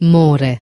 more.